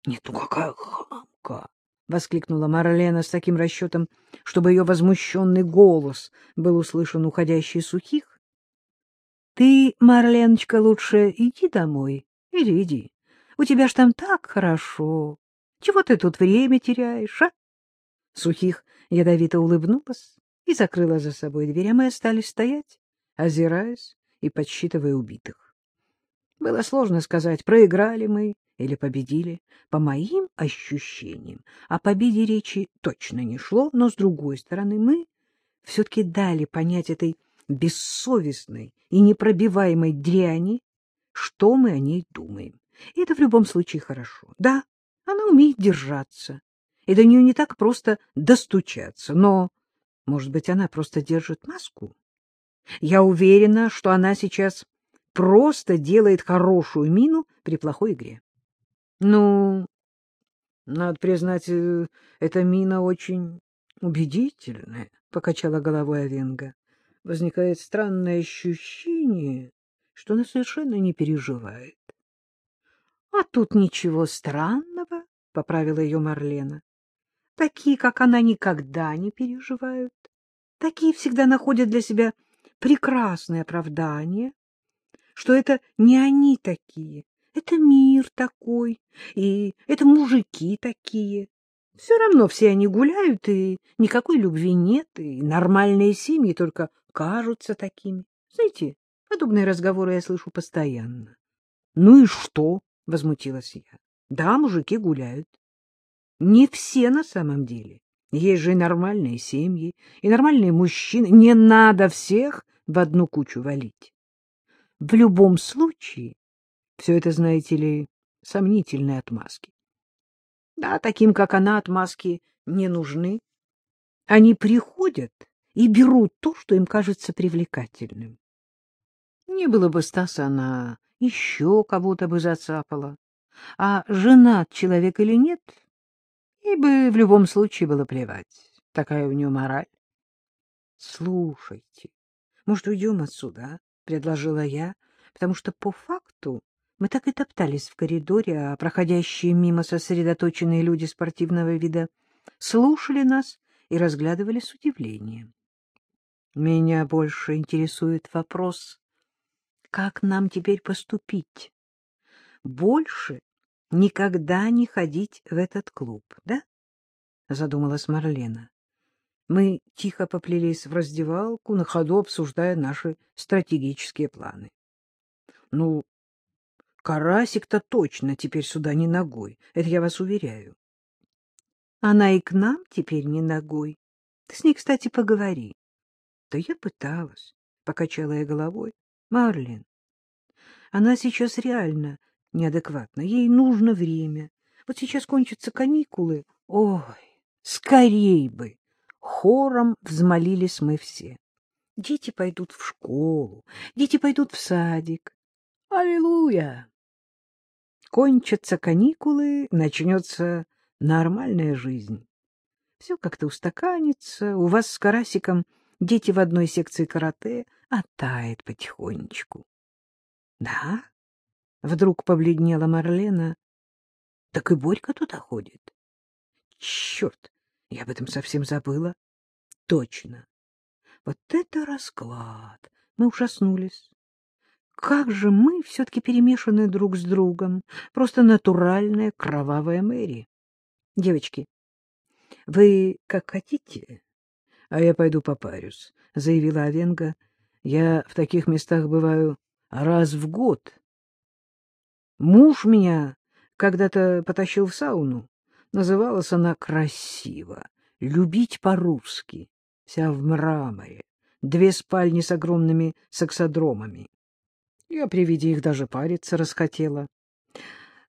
— Нет, ну какая хамка! — воскликнула Марлена с таким расчетом, чтобы ее возмущенный голос был услышан уходящий сухих. — Ты, Марленочка, лучше иди домой. Иди, иди. У тебя ж там так хорошо. Чего ты тут время теряешь, а? Сухих ядовито улыбнулась и закрыла за собой дверь, а мы остались стоять, озираясь и подсчитывая убитых. Было сложно сказать, проиграли мы или победили. По моим ощущениям, о победе речи точно не шло, но, с другой стороны, мы все-таки дали понять этой бессовестной и непробиваемой дряни, что мы о ней думаем. И это в любом случае хорошо. Да, она умеет держаться, и до нее не так просто достучаться, но, может быть, она просто держит маску? Я уверена, что она сейчас просто делает хорошую мину при плохой игре. Ну, надо признать, э, эта мина очень убедительная, — покачала головой Овенга. Возникает странное ощущение, что она совершенно не переживает. — А тут ничего странного, — поправила ее Марлена. — Такие, как она, никогда не переживают. Такие всегда находят для себя прекрасное оправдание, что это не они такие, это мир такой, и это мужики такие. Все равно все они гуляют, и никакой любви нет, и нормальные семьи только кажутся такими. Знаете, подобные разговоры я слышу постоянно. — Ну и что? — возмутилась я. — Да, мужики гуляют. Не все на самом деле. Есть же и нормальные семьи, и нормальные мужчины. Не надо всех в одну кучу валить. В любом случае, все это, знаете ли, сомнительные отмазки. Да, таким, как она, отмазки не нужны. Они приходят и берут то, что им кажется привлекательным. Не было бы Стаса, она еще кого-то бы зацапала. А женат человек или нет, и бы в любом случае было плевать. Такая у нее мораль. — Слушайте, может, уйдем отсюда, а? — предложила я, потому что по факту мы так и топтались в коридоре, а проходящие мимо сосредоточенные люди спортивного вида слушали нас и разглядывали с удивлением. Меня больше интересует вопрос, как нам теперь поступить? Больше никогда не ходить в этот клуб, да? Задумалась Марлена. Мы тихо поплелись в раздевалку, на ходу обсуждая наши стратегические планы. Ну, Карасик-то точно теперь сюда не ногой, это я вас уверяю. Она и к нам теперь не ногой. Ты с ней, кстати, поговори. Да я пыталась, покачала я головой. Марлин, она сейчас реально неадекватна, ей нужно время. Вот сейчас кончатся каникулы. Ой, скорей бы! Хором взмолились мы все. Дети пойдут в школу, дети пойдут в садик. Аллилуйя! Кончатся каникулы, начнется нормальная жизнь. Все как-то устаканится, у вас с Карасиком дети в одной секции карате, а тает потихонечку. — Да? — вдруг побледнела Марлена. — Так и Борька туда ходит. — Черт, я об этом совсем забыла. — Точно. Вот это расклад! Мы ужаснулись. Как же мы все-таки перемешаны друг с другом. Просто натуральная кровавая Мэри. Девочки, вы как хотите, а я пойду попарюсь, — заявила Овенга. Я в таких местах бываю раз в год. Муж меня когда-то потащил в сауну. Называлась она красиво. «Любить по-русски». Вся в мраморе. Две спальни с огромными сексодромами. Я при виде их даже париться расхотела.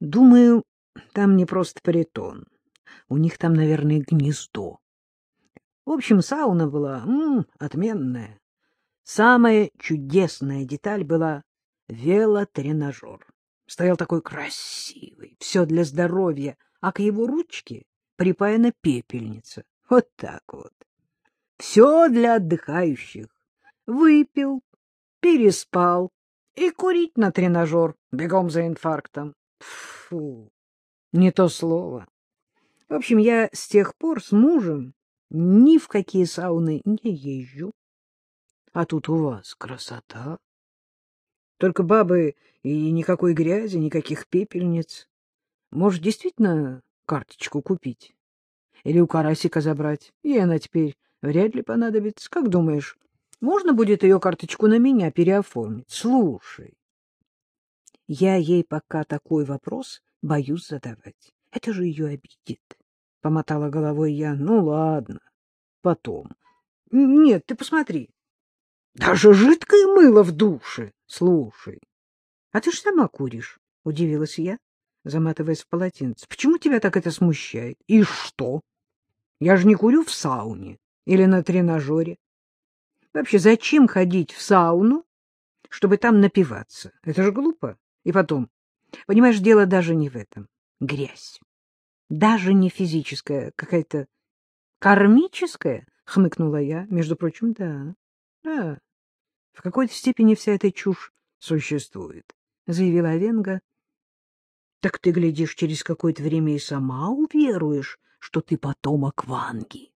Думаю, там не просто притон. У них там, наверное, гнездо. В общем, сауна была м -м, отменная. Самая чудесная деталь была велотренажер. Стоял такой красивый, все для здоровья, а к его ручке припаяна пепельница. Вот так вот. Все для отдыхающих. Выпил, переспал, и курить на тренажер бегом за инфарктом. Фу! Не то слово. В общем, я с тех пор с мужем ни в какие сауны не езжу. А тут у вас красота. Только бабы и никакой грязи, никаких пепельниц. Может, действительно карточку купить? Или у Карасика забрать? Ей она теперь вряд ли понадобится. Как думаешь, можно будет ее карточку на меня переоформить? Слушай. Я ей пока такой вопрос боюсь задавать. Это же ее обидит. Помотала головой я. Ну, ладно, потом. Нет, ты посмотри. Даже жидкое мыло в душе. Слушай, а ты ж сама куришь, удивилась я, заматываясь в полотенце. Почему тебя так это смущает? И что? Я же не курю в сауне или на тренажере. Вообще, зачем ходить в сауну, чтобы там напиваться? Это же глупо. И потом, понимаешь, дело даже не в этом. Грязь. Даже не физическая, какая-то кармическая, хмыкнула я. Между прочим, да. Да, в какой-то степени вся эта чушь существует, заявила Венга. Так ты глядишь через какое-то время и сама уверуешь, что ты потомок Ванги.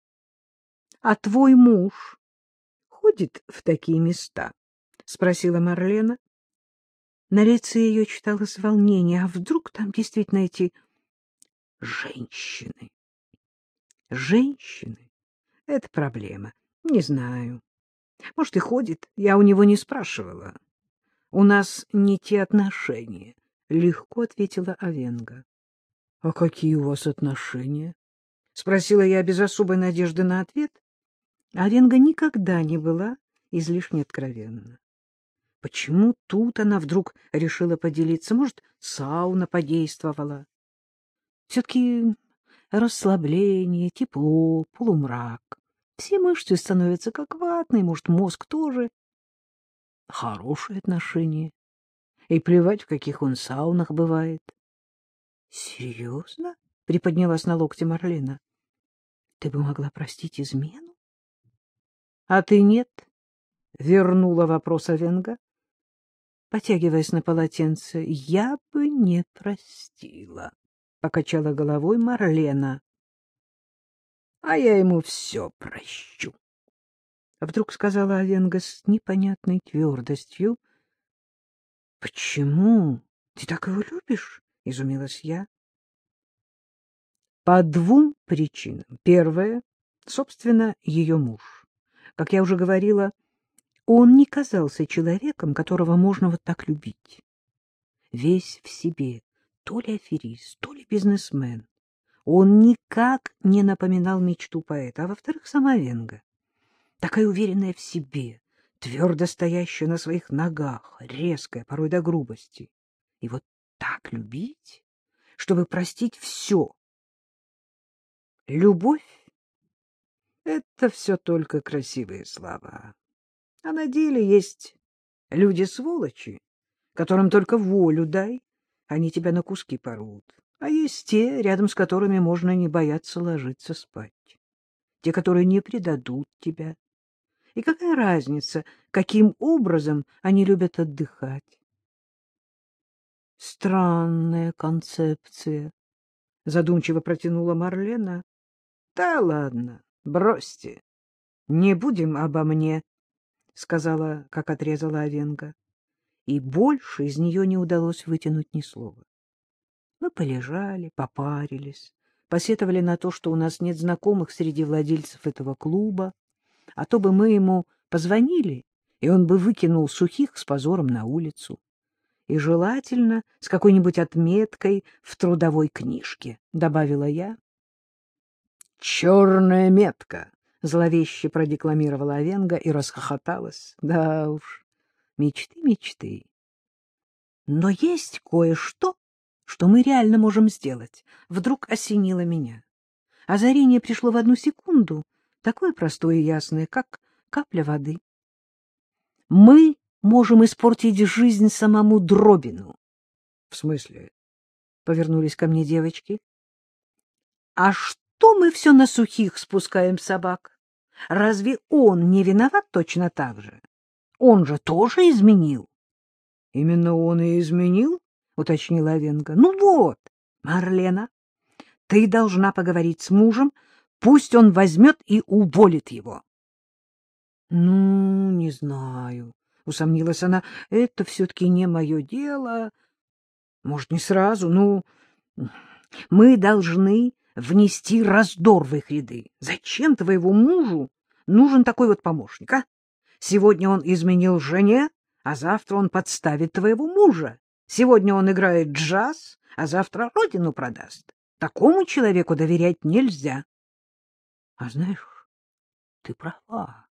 А твой муж ходит в такие места? спросила Марлена. На лице ее читалось волнение, а вдруг там действительно эти женщины? Женщины — это проблема. Не знаю. Может, и ходит, я у него не спрашивала. У нас не те отношения, — легко ответила Авенга. — А какие у вас отношения? — спросила я без особой надежды на ответ. Авенга никогда не была излишне откровенна. Почему тут она вдруг решила поделиться? Может, сауна подействовала? Все-таки расслабление, тепло, полумрак. Все мышцы становятся как ватные, может, мозг тоже. Хорошие отношения. И плевать, в каких он саунах бывает. — Серьезно? — приподнялась на локте Марлина. — Ты бы могла простить измену? — А ты нет? — вернула вопрос Овенга. Потягиваясь на полотенце, я бы не простила, — покачала головой Марлена. — А я ему все прощу. Вдруг сказала Овенга с непонятной твердостью. — Почему? Ты так его любишь? — изумилась я. — По двум причинам. Первая — собственно, ее муж. Как я уже говорила, он не казался человеком, которого можно вот так любить. Весь в себе, то ли аферист, то ли бизнесмен. Он никак не напоминал мечту поэта, а во-вторых, сама Венга. Такая уверенная в себе, твердо стоящая на своих ногах, резкая, порой до грубости. И вот так любить, чтобы простить все. Любовь — это все только красивые слова. А на деле есть люди-сволочи, которым только волю дай, они тебя на куски порвут а есть те, рядом с которыми можно не бояться ложиться спать. Те, которые не предадут тебя. И какая разница, каким образом они любят отдыхать? Странная концепция, — задумчиво протянула Марлена. — Да ладно, бросьте. Не будем обо мне, — сказала, как отрезала Овенга. И больше из нее не удалось вытянуть ни слова. Мы полежали, попарились, посетовали на то, что у нас нет знакомых среди владельцев этого клуба, а то бы мы ему позвонили, и он бы выкинул сухих с позором на улицу. И желательно с какой-нибудь отметкой в трудовой книжке, — добавила я. — Черная метка! — зловеще продекламировала Овенга и расхохоталась. Да уж, мечты, мечты. Но есть кое-что, что мы реально можем сделать, вдруг осенило меня. Озарение пришло в одну секунду, такое простое и ясное, как капля воды. Мы можем испортить жизнь самому Дробину. — В смысле? — повернулись ко мне девочки. — А что мы все на сухих спускаем собак? Разве он не виноват точно так же? Он же тоже изменил. — Именно он и изменил? — уточнила Венга. — Ну вот, Марлена, ты должна поговорить с мужем, пусть он возьмет и уволит его. — Ну, не знаю, — усомнилась она, — это все-таки не мое дело. Может, не сразу, ну, мы должны внести раздор в их ряды. Зачем твоему мужу нужен такой вот помощник, а? Сегодня он изменил жене, а завтра он подставит твоего мужа. Сегодня он играет джаз, а завтра родину продаст. Такому человеку доверять нельзя. — А знаешь, ты права.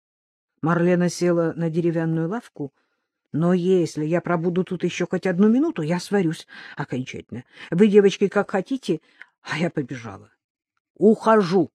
Марлена села на деревянную лавку. Но если я пробуду тут еще хоть одну минуту, я сварюсь окончательно. Вы, девочки, как хотите, а я побежала. Ухожу.